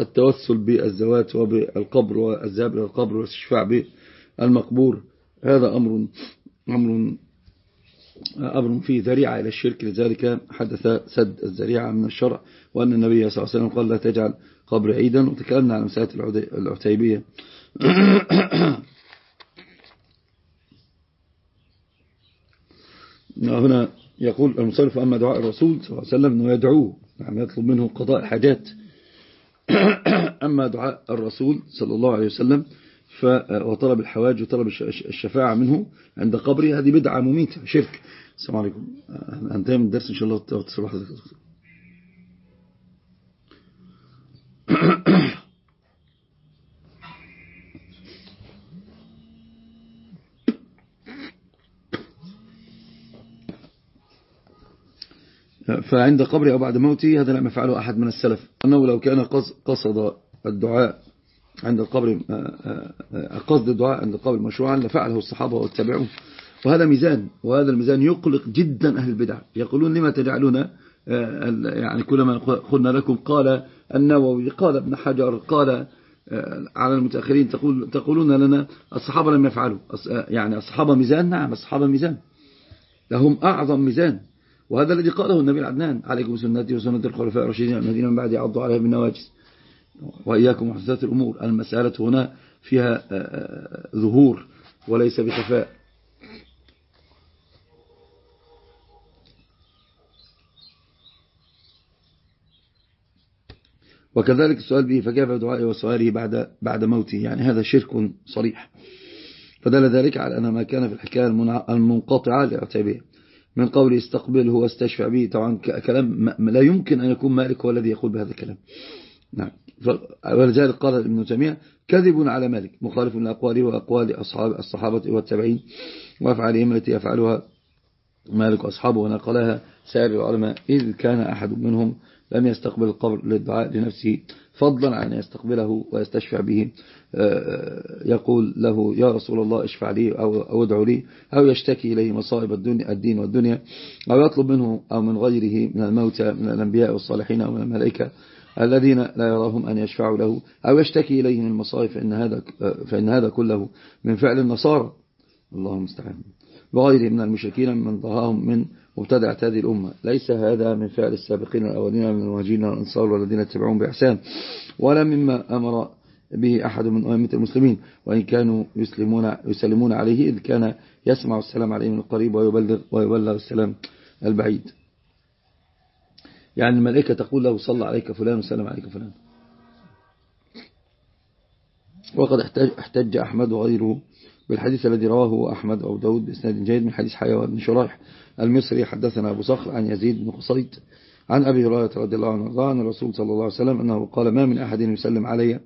التوسل بالزوات وبالقبر والذهاب إلى القبر والاستشفاع بالمقبور. هذا أمر أمر أمر فيه ذريعة إلى الشرك. لذلك حدث سد الذريعة من الشرع وأن النبي صلى الله عليه وسلم قال لا تجعل قبر عيدا. وتكلمنا عن مسألة العتيبية. هنا يقول المصرف أما دعاء الرسول صلى الله عليه وسلم أنه يدعوه يعني يطلب منه قضاء الحاجات. أما دعاء الرسول صلى الله عليه وسلم وطلب الحواج وطلب الشفاعة منه عند قبره هذه بدعة مميتة شرك. السلام عليكم. هنتهي من الدرس إن شاء الله. تصبح فعند قبره أو بعد موته هذا لم يفعله أحد من السلف. أنه لو كان قصد الدعاء عند القبر آه، آه، آه، قصد الدعاء عند القبر مشروعا لفعله الصحابة واتبعوه. وهذا ميزان وهذا الميزان يقلق جدا أهل البدع. يقولون لما تجعلون يعني كلما قلنا لكم قال النووي قال ابن حجر قال على المتأخرين تقول تقولون لنا الصحابة لم يفعلوا. يعني الصحابة ميزان؟ نعم الصحابة ميزان. لهم أعظم ميزان. وهذا الذي قاله النبي العدنان عليكم سنتي وسنة الخلفاء الراشدين الذين من بعد يعضوا عليها بالنواجس وإياكم محدثات الأمور. المسألة هنا فيها آه، آه، ظهور وليس بخفاء. وكذلك السؤال به فكيف دعائه وسؤاله بعد بعد موته؟ يعني هذا شرك صريح. فدل ذلك على أن ما كان في الحكاية المنقطعة لأعتابه من قول استقبله واستشفع به. طبعا كلام لا يمكن أن يكون مالك هو الذي يقول بهذا الكلام. نعم. ولذلك قال ابن تيمية كذب على مالك مخالف لأقواله وأقوال أصحاب الصحابة والتابعين وأفعالهم التي يفعلها مالك وأصحابه ونقلها سائر العلماء. إذ كان أحد منهم لم يستقبل القبر للدعاء لنفسه فضلا عن يستقبله ويستشفع به. آه، يقول له يا رسول الله اشفع لي أو ادعو لي أو يشتكي إليه مصائب الدنيا الدين والدنيا أو يطلب منه أو من غيره من الموتى من الأنبياء والصالحين أو من الملائكة الذين لا يراهم أن يشفعوا له أو يشتكي إليه من المصائب فإن هذا, فإن هذا كله من فعل النصارى. اللهم استعان. وغيره من المشركين من ضهاهم من مبتدعة هذه الأمة. ليس هذا من فعل السابقين الأولين من المهاجرين والأنصار والذين اتبعون بإحسان ولا مما أمر به أحد من أئمة المسلمين. وإن كانوا يسلمون, يسلمون عليه إذ كان يسمع السلام عليه من القريب ويبلغ, ويبلغ السلام البعيد. يعني الملائكة تقول له صلى عليك فلان وسلم عليك فلان. وقد احتج أحمد وغيره بالحديث الذي رواه أحمد أو داود بإسناد جيد من حديث حيوان بن شرايح المصري. حدثنا أبو صخر عن يزيد بن قصيد عن أبي هريرة رضي الله عنه. عن الرسول صلى الله عليه وسلم أنه قال ما من أحد يسلم علي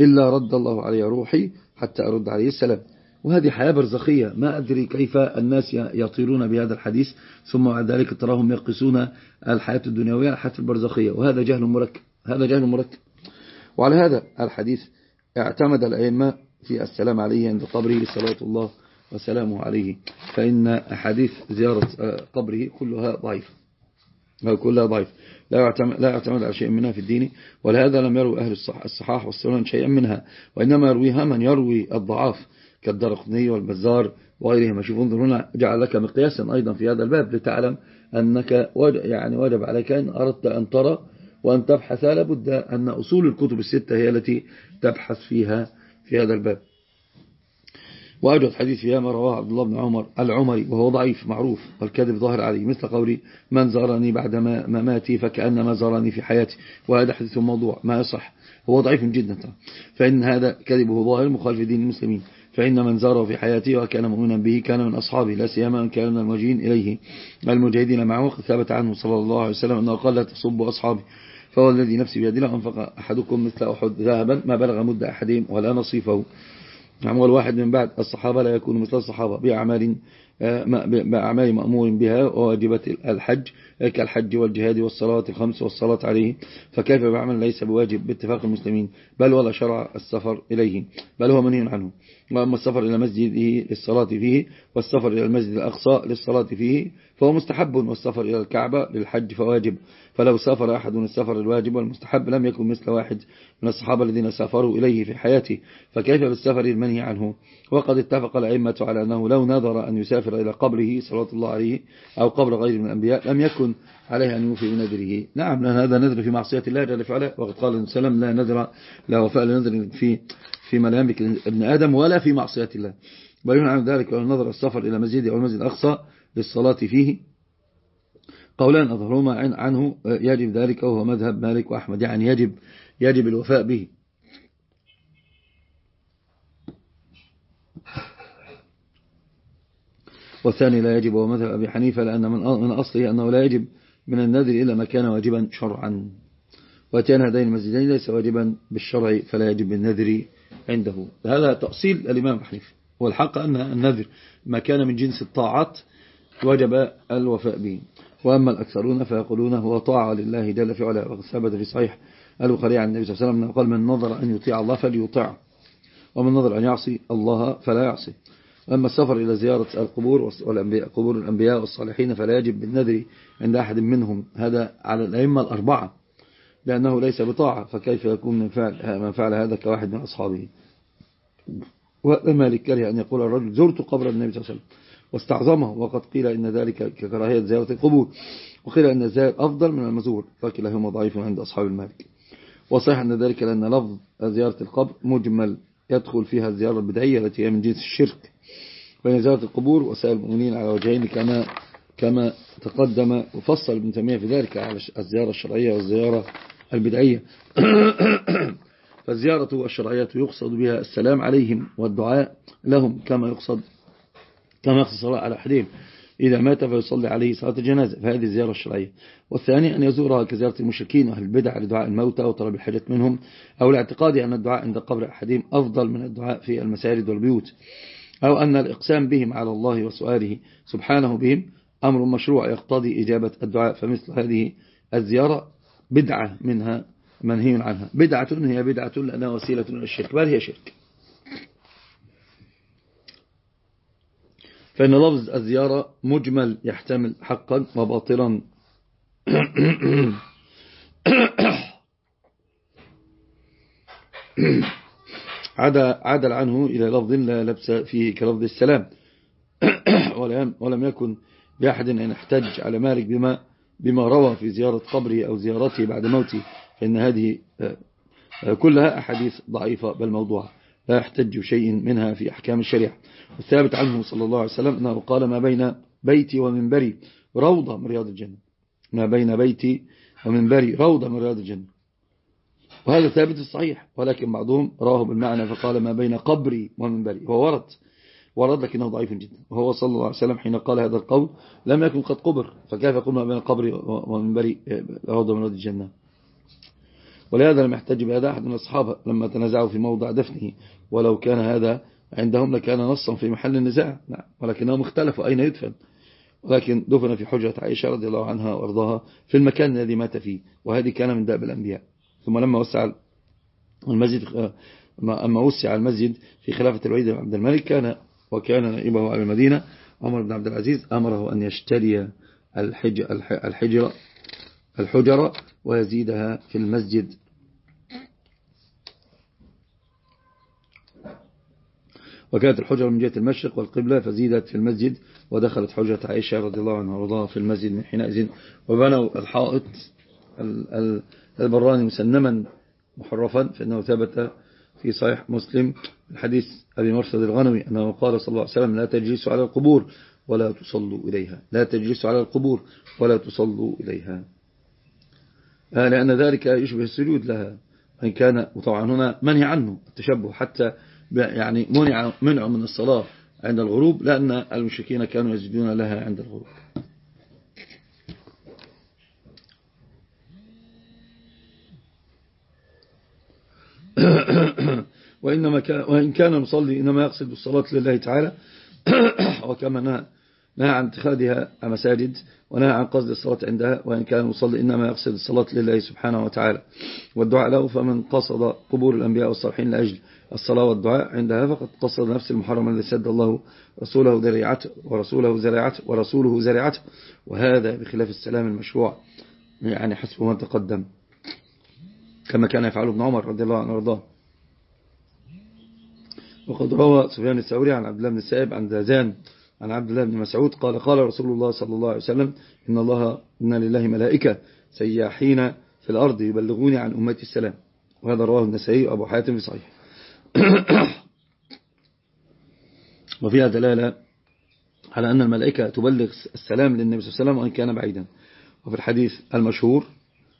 إلا رد الله علي روحي حتى أرد عليه السلام. وهذه حياة برزخية. ما أدري كيف الناس يطيرون بهذا الحديث ثم بعد ذلك تراهم يقسون الحياة الدنيوية الحياة البرزخية. وهذا جهل مركب هذا جهل مركب وعلى هذا الحديث اعتمد الأئمة في السلام عليه عند قبره صلاة الله وسلامه عليه. فإن أحاديث زيارة قبره كلها ضعيفة. كلها ضعيف لا يعتمد, لا يعتمد على شيء منها في الدين ولهذا لم يروي أهل الصحاح والسنن شيئا منها وإنما يرويها من يروي الضعاف كالدرقني والبزار وغيرهم. شوف انظر هنا جعل لك مقياسا أيضا في هذا الباب لتعلم أنك يعني واجب عليك إن أردت أن ترى وأن تبحث. لابد أن أصول الكتب الستة هي التي تبحث فيها في هذا الباب. وأجد حديث فيها ما رواه عبد الله بن عمر العمري وهو ضعيف معروف والكذب ظاهر عليه. مثل قولي من زارني بعد ما ماتي فكأنما زارني في حياتي. وهذا حديث موضوع ما يصح. هو ضعيف جدا. فإن هذا كذبه ظاهر مخالف دين المسلمين. فإن من زاره في حياته وكان مؤمنا به كان من أصحابه لا سيما أن كان من المجين إليه. المجاهدين معه ثبت عنه صلى الله عليه وسلم أنه قال لا تصبوا أصحابي. فهو الذي نفسي بيده. لو أنفق أحدكم مثل أحد ذهبا. ما بلغ مد أحدهم ولا نصيفه. نعم والواحد من بعد الصحابة لا يكون مثل الصحابة بأعمال بأعمال مأمور بها وواجبات الحج كالحج والجهاد والصلاة الخمس والصلاة عليه. فكيف بعمل ليس بواجب باتفاق المسلمين؟ بل ولا شرع السفر إليه. بل هو منهي عنه. وأما السفر إلى مسجده للصلاة فيه والسفر إلى المسجد الأقصى للصلاة فيه فهو مستحب والسفر إلى الكعبة للحج فواجب. فلو سافر أحد السفر الواجب والمستحب لم يكن مثل واحد من الصحابة الذين سافروا إليه في حياته فكيف بالسفر المنهي عنه؟ وقد اتفق الأئمة على أنه لو نظر أن يسافر إلى قبره صلى الله عليه أو قبر غير من الأنبياء لم يكن عليه أن يوفي بنذره. نعم لأن هذا نذر في معصية الله جل فعلا وقد قال السلام لا نذر لا وفاء لنذر في فيما لا يملك ابن آدم ولا في معصية الله. بل عن ذلك ونظر السفر إلى مسجد أو المسجد الأقصى للصلاة فيه. قولان أظهرهما عنه يجب ذلك وهو مذهب مالك وأحمد يعني يجب يجب الوفاء به. والثاني لا يجب وهو مذهب أبي حنيفة لأن من أصله أنه لا يجب من النذر إلا ما كان واجبا شرعا. وأتيان هذين المسجدين ليس واجبا بالشرع فلا يجب بالنذر. عنده. هذا تأصيل الإمام حنيفة والحق أن النذر ما كان من جنس الطاعات وجب الوفاء به. وأما الأكثرون فيقولون هو طاعة لله جل في علا وقد ثبت في صحيح البخاري عن النبي صلى الله عليه وسلم قال من نظر أن يطيع الله فليطيع ومن نظر أن يعصي الله فلا يعصي. أما السفر إلى زيارة القبور والأنبياء قبور الأنبياء والصالحين فلا يجب بالنذر عند أحد منهم. هذا على الأئمة الأربعة. لأنه ليس بطاعة فكيف يكون من فعل, من فعل هذا كواحد من أصحابه؟ ومالك كره أن يقول الرجل زرت قبر النبي صلى الله عليه وسلم واستعظمه وقد قيل إن ذلك ككراهية زيارة القبور وقيل أن الزائر أفضل من المزور فكلاهما ضعيف عند أصحاب المالك وصحيح أن ذلك لأن لفظ زيارة القبر مجمل يدخل فيها الزيارة البدعية التي هي من جنس الشرك. بين زيارة القبور وسائل المؤمنين على وجهين كما كما تقدم وفصل ابن تيمية في ذلك على الزيارة الشرعية والزيارة البدعية. فالزيارة الشرعية يقصد بها السلام عليهم والدعاء لهم كما يقصد كما يقصد الصلاة على أحدهم. إذا مات فيصلي عليه صلاة الجنازة. فهذه الزيارة الشرعية. والثاني أن يزورها كزيارة المشركين وأهل البدع لدعاء الموتى وطلب الحاجة منهم أو الاعتقاد أن الدعاء عند قبر أحدهم أفضل من الدعاء في المساجد والبيوت أو أن الإقسام بهم على الله وسؤاله سبحانه بهم أمر مشروع يقتضي إجابة الدعاء. فمثل هذه الزيارة بدعة منها منهي عنها. بدعة هي بدعة لأنها وسيلة للشرك بل هي شرك. فإن لفظ الزيارة مجمل يحتمل حقا وباطلا. عدل عنه إلى لفظ لا لبس فيه كلفظ السلام. ولم يكن بأحد أن يحتج على مالك بما, بما روى في زيارة قبره أو زيارته بعد موته فإن هذه آه، كلها أحاديث ضعيفة بل موضوعة لا يحتج شيء منها في أحكام الشريعة. والثابت عنه صلى الله عليه وسلم أنه قال ما بين بيتي ومنبري روضة من رياض الجنة. ما بين بيتي ومنبري روضة من رياض الجنة. وهذا ثابت الصحيح ولكن بعضهم راه بالمعنى فقال ما بين قبري ومنبري. هو ورد. ورد لكنه ضعيف جدا. وهو صلى الله عليه وسلم حين قال هذا القول لم يكن قد قبر فكيف يقول ما بين قبري ومنبري روضة من رياض الجنة؟ ولهذا لم يحتج بهذا أحد من الصحابة لما تنازعوا في موضع دفنه. ولو كان هذا عندهم لكان نصا في محل النزاع. نعم ولكنهم اختلفوا أين يدفن. ولكن دفن في حجرة عائشة رضي الله عنها وأرضاها في المكان الذي مات فيه وهذه كان من داب الأنبياء. ثم لما وسع المسجد أما وسع المسجد في خلافة الوليد بن عبد الملك كان وكان نائبه على المدينة عمر بن عبد العزيز أمره أن يشتري الحجرة الحجرة ويزيدها في المسجد. وكانت الحجرة من جهة المشرق والقبلة فزيدت في المسجد ودخلت حجرة عائشة رضي الله عنها ورضاها في المسجد من حينئذ. وبنوا الحائط البراني مسنما محرفا فإنه ثبت في صحيح مسلم الحديث أبي مرشد الغنوي أنه قال صلى الله عليه وسلم لا تجلسوا على القبور ولا تصلوا إليها. لا تجلسوا على القبور ولا تصلوا إليها. آه، لأن ذلك يشبه السجود لها. وإن كان وطبعا هنا منهي عنه التشبه حتى يعني منع منع من الصلاة عند الغروب لأن المشركين كانوا يسجدون لها عند الغروب. وإنما كان وإن كان المصلي إنما يقصد الصلاة لله تعالى وكما نهى عن اتخاذها مساجد ونهى عن قصد الصلاة عندها وإن كان يصلي إنما يقصد الصلاة لله سبحانه وتعالى. والدعاء له فمن قصد قبور الأنبياء والصالحين لأجل الصلاة والدعاء عندها فقد قصد نفس المحرم الذي سد الله رسوله ذريعته ورسوله ذريعته ورسوله ذريعته وهذا بخلاف السلام المشروع يعني حسب ما تقدم. كما كان يفعله ابن عمر رضي الله عنه وارضاه. وقد روى سفيان الثوري عن عبد الله بن السائب عن زازان عن عبد الله بن مسعود قال قال رسول الله صلى الله عليه وسلم إن الله إن لله ملائكة سياحين في الأرض يبلغوني عن أمتي السلام. وهذا رواه النسائي أبو حاتم في صحيح وفيها دلالة على أن الملائكة تبلغ السلام للنبي صلى الله عليه وسلم وإن كان بعيدا. وفي الحديث المشهور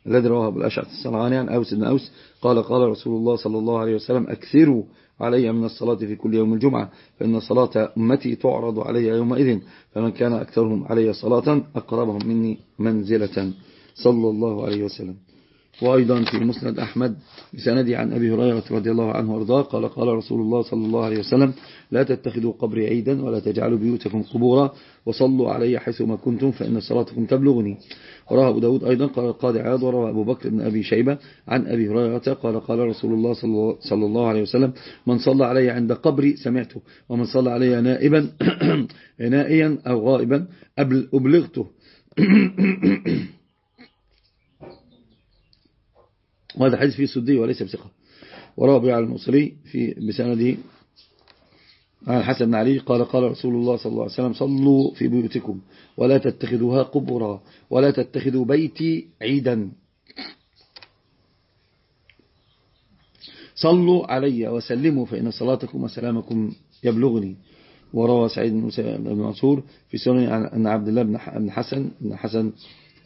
الذي رواه أبو الأشعث الصنعاني عن أوس بن أوس قال قال رسول الله صلى الله عليه وسلم أكثروا علي من الصلاة في كل يوم الجمعة فإن صلاة أمتي تعرض علي يومئذ فمن كان أكثرهم علي صلاة أقربهم مني منزلة. صلى الله عليه وسلم. وأيضا في مسند أحمد بسندي عن أبي هريرة رضي الله عنه وأرضاه قال قال رسول الله صلى الله عليه وسلم لا تتخذوا قبري عيدا ولا تجعلوا بيوتكم قبورا وصلوا علي حيث ما كنتم فإن صلاتكم تبلغني. وراه أبو داود أيضا قال القاضي عياض وروى أبو بكر بن أبي شيبة عن أبي هريرة قال قال رسول الله صلى الله عليه وسلم من صلى علي عند قبري سمعته ومن صلى علي نائبا نائيا أو غائبا أبلغته. وهذا حديث فيه سدي وليس بثقة. ورابع المصري في بسنده عن الحسن بن علي قال قال رسول الله صلى الله عليه وسلم صلوا في بيوتكم ولا تتخذوها قبرا ولا تتخذوا بيتي عيدا. صلوا علي وسلموا فإن صلاتكم وسلامكم يبلغني. وروى سعيد بن منصور في سنة أن عبد الله بن حسن بن حسن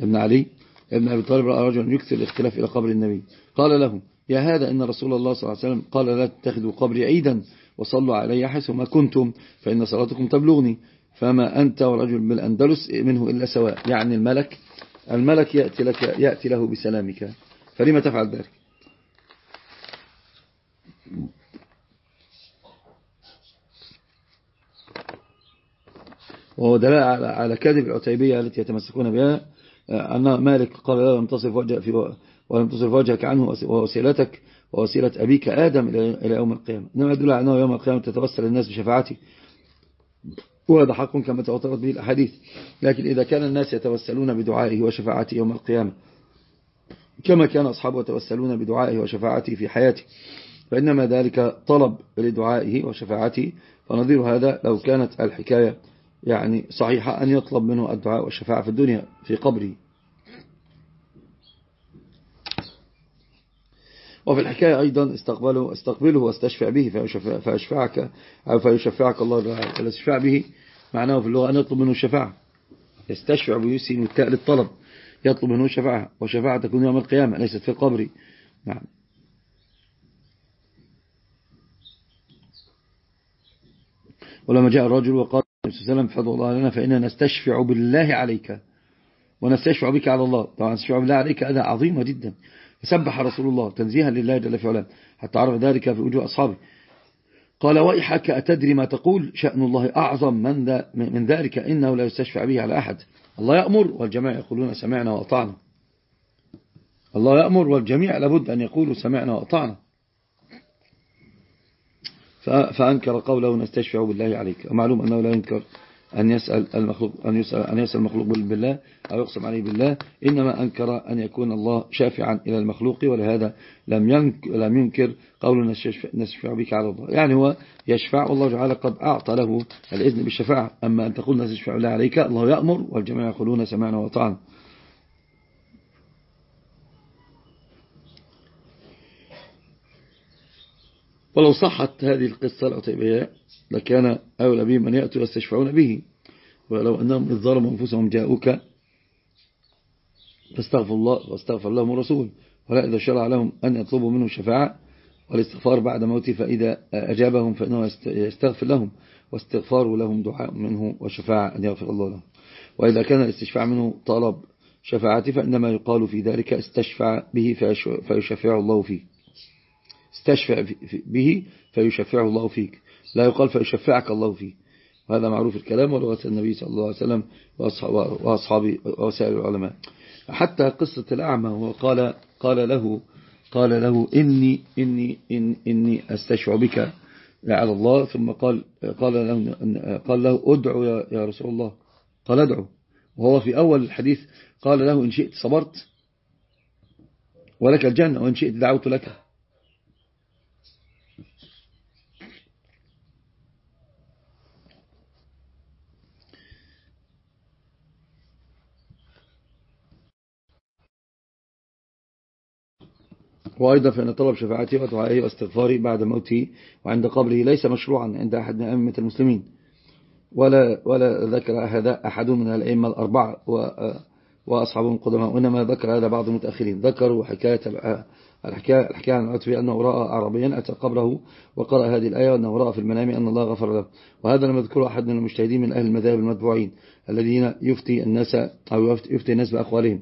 بن علي ابن أبي طالب رأى رجلا يكثر الاختلاف إلى قبر النبي. قال له يا هذا إن رسول الله صلى الله عليه وسلم قال لا تتخذوا قبري عيدا وصلوا علي حيث ما كنتم فإن صلاتكم تبلغني. فما أنت ورجل بالأندلس منه إلا سواء. يعني الملك الملك يأتي, لك يأتي له بسلامك. فلما تفعل ذلك؟ وهو دلاء على كذب العتيبية التي يتمسكون بها. أن مالك قال لا لم تصف وجه في ولم تصرف وجهك عنه ووسيلتك ووسيلة أبيك آدم إلى يوم القيامة. إنما يدل على أنه يوم القيامة تتوسل الناس بشفاعته. وهذا حق كما توترت به الأحاديث. لكن إذا كان الناس يتوسلون بدعائه وشفاعته يوم القيامة كما كان أصحابه يتوسلون بدعائه وشفاعته في حياته. فإنما ذلك طلب لدعائه وشفاعته. فنظير هذا لو كانت الحكاية يعني صحيحة أن يطلب منه الدعاء والشفاعة في الدنيا في قبره. وفي الحكاية أيضا استقبله, استقبله واستشفع به فيشفعك أو فيشفعك الله الاستشفاع به معناه في اللغة أن يطلب منه الشفاعة. يستشفع بيسين والتاء للطلب. يطلب منه الشفاعة. وشفاعة تكون يوم القيامة ليست في القبر نعم. ولما جاء الرجل وقال عليه وسلم فضل الله لنا فإننا نستشفع بالله عليك ونستشفع بك على الله. طبعا نستشفع بالله عليك هذا عظيمة جدا. فسبح رسول الله تنزيها لله جل في علام حتى عرف ذلك في وجوه أصحابه. قال ويحك أتدري ما تقول؟ شأن الله أعظم من, من ذلك إنه لا يستشفع به على أحد. الله يأمر والجميع يقولون سمعنا وأطعنا. الله يأمر والجميع لابد أن يقولوا سمعنا وأطعنا. فأنكر قوله نستشفع بالله عليك. ومعلوم أنه لا ينكر أن يسأل المخلوق أن يسأل أن يسأل المخلوق بالله أو يقسم عليه بالله إنما أنكر أن يكون الله شافعا إلى المخلوق ولهذا لم ينكر, لم ينكر قول نشفع بك على الله. يعني هو يشفع والله تعالى قد أعطى له الإذن بالشفاعة. أما أن تقول نشفع الله عليك الله يأمر والجميع يقولون سمعنا وطعنا ولو صحت هذه القصة العتيبية لكان أولى بهم أن يأتوا يستشفعون به. ولو أنهم إذ ظلموا أنفسهم جاءوك فاستغفر الله واستغفر لهم الرسول. ولا إذا شرع لهم أن يطلبوا منه الشفاعة والاستغفار بعد موته فإذا أجابهم فإنه يستغفر لهم. واستغفار لهم دعاء منه وشفاعة أن يغفر الله لهم. وإذا كان الاستشفاع منه طلب شفاعته فإنما يقال في ذلك استشفع به فيشفع الله فيه. استشفع به فيشفعه الله فيك. لا يقال فيشفعك الله فيه وهذا معروف الكلام ولغة النبي صلى الله عليه وسلم وأصحابه وسائر العلماء. حتى قصة الأعمى وقال قال له قال له إني إني إن إني أستشعر بك على الله. ثم قال قال له قال له أدعو يا رسول الله. قال أدعو. وهو في أول الحديث قال له إن شئت صبرت ولك الجنة وإن شئت دعوت لك. وأيضا فإن طلب شفاعته ودعائه واستغفاره بعد موته وعند قبره ليس مشروعا عند أحد من أئمة المسلمين. ولا ولا ذكر هذا أحد من الأئمة الأربعة وأصحابهم القدماء وإنما ذكر هذا بعض المتأخرين. ذكروا حكاية الحكاية, الحكاية عن العتبي أنه رأى عربيا أتى قبره وقرأ هذه الآية وأنه رأى في المنام أن الله غفر له. وهذا لم يذكره أحد من المجتهدين من أهل المذاهب المتبوعين الذين يفتي الناس أو يفتي الناس بأقوالهم.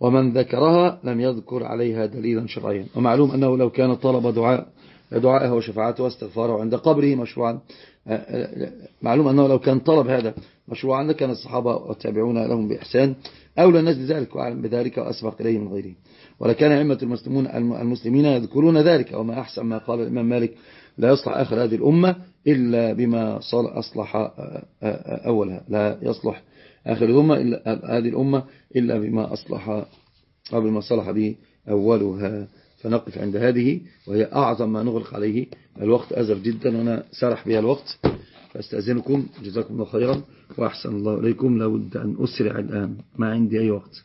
ومن ذكرها لم يذكر عليها دليلا شرعيا. ومعلوم أنه لو كان طلب دعاء دعائه وشفاعته واستغفاره عند قبره مشروعا معلوم أنه لو كان طلب هذا مشروعا لكان الصحابة والتابعون لهم بإحسان أولى الناس بذلك وأعلم بذلك وأسبق إليه من غيره. ولكان أئمة المسلمون المسلمين يذكرون ذلك وما أحسن ما قال الإمام مالك لا يصلح آخر هذه الأمة إلا بما أصلح أولها. لا يصلح آخر الأمة إلا هذه الأمة إلا بما أصلح أو بما صلح به أولها. فنقف عند هذه وهي أعظم ما نغلق عليه. الوقت أزف جدا وأنا سرح بها الوقت. فأستأذنكم جزاكم الله خيرا وأحسن الله إليكم. لابد أن أسرع الآن. ما عندي أي وقت.